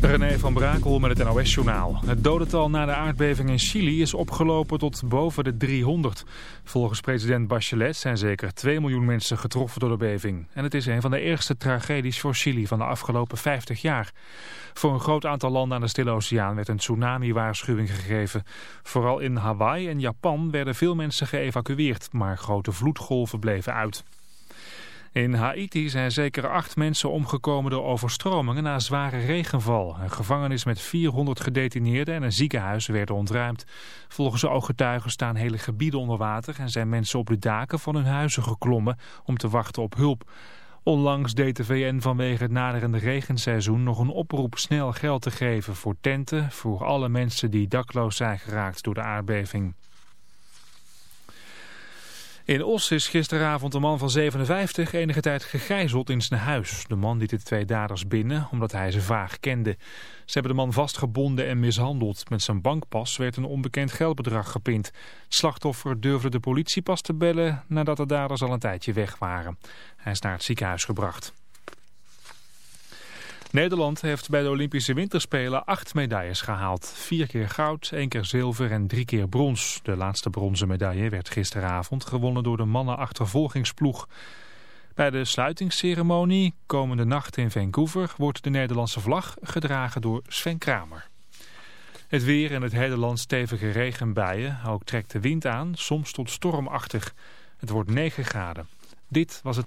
René van Brakel met het NOS-journaal. Het dodental na de aardbeving in Chili is opgelopen tot boven de 300. Volgens president Bachelet zijn zeker 2 miljoen mensen getroffen door de beving. En het is een van de ergste tragedies voor Chili van de afgelopen 50 jaar. Voor een groot aantal landen aan de Stille Oceaan werd een tsunami-waarschuwing gegeven. Vooral in Hawaii en Japan werden veel mensen geëvacueerd, maar grote vloedgolven bleven uit. In Haiti zijn zeker acht mensen omgekomen door overstromingen na zware regenval. Een gevangenis met 400 gedetineerden en een ziekenhuis werden ontruimd. Volgens ooggetuigen staan hele gebieden onder water en zijn mensen op de daken van hun huizen geklommen om te wachten op hulp. Onlangs deed de VN vanwege het naderende regenseizoen nog een oproep snel geld te geven voor tenten voor alle mensen die dakloos zijn geraakt door de aardbeving. In Os is gisteravond een man van 57 enige tijd gegijzeld in zijn huis. De man liet de twee daders binnen omdat hij ze vaag kende. Ze hebben de man vastgebonden en mishandeld. Met zijn bankpas werd een onbekend geldbedrag gepind. Het slachtoffer durfde de politie pas te bellen nadat de daders al een tijdje weg waren. Hij is naar het ziekenhuis gebracht. Nederland heeft bij de Olympische Winterspelen acht medailles gehaald. Vier keer goud, één keer zilver en drie keer brons. De laatste bronzen medaille werd gisteravond gewonnen door de mannenachtervolgingsploeg. Bij de sluitingsceremonie komende nacht in Vancouver wordt de Nederlandse vlag gedragen door Sven Kramer. Het weer in het hele land stevige regenbuien. Ook trekt de wind aan, soms tot stormachtig. Het wordt 9 graden. Dit was het...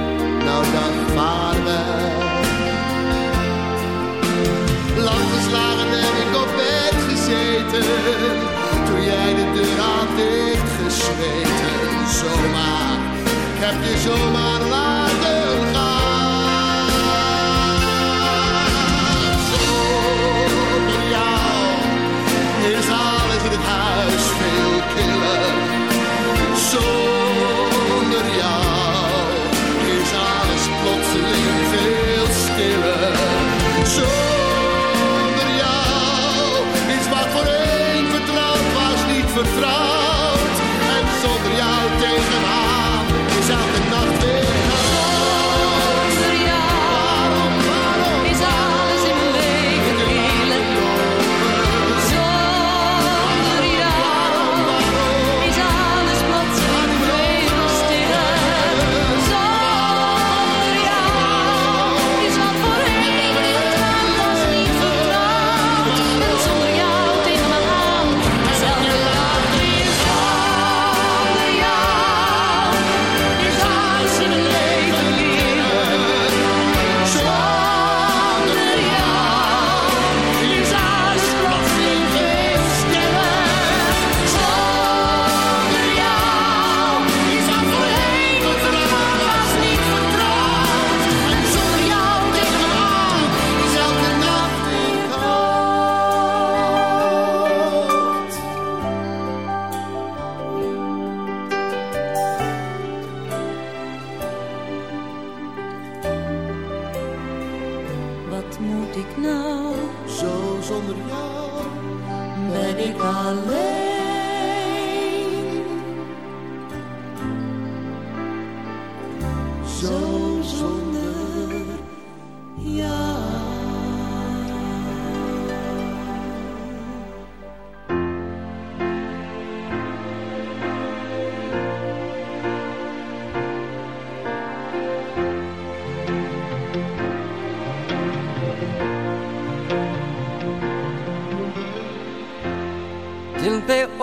nou dan vaarwel. Lang geslagen heb ik op bed gezeten. Toen jij de deur had dichtgesmeten. Zomaar, ik heb je zomaar laten was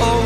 all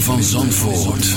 Van Zandvoort.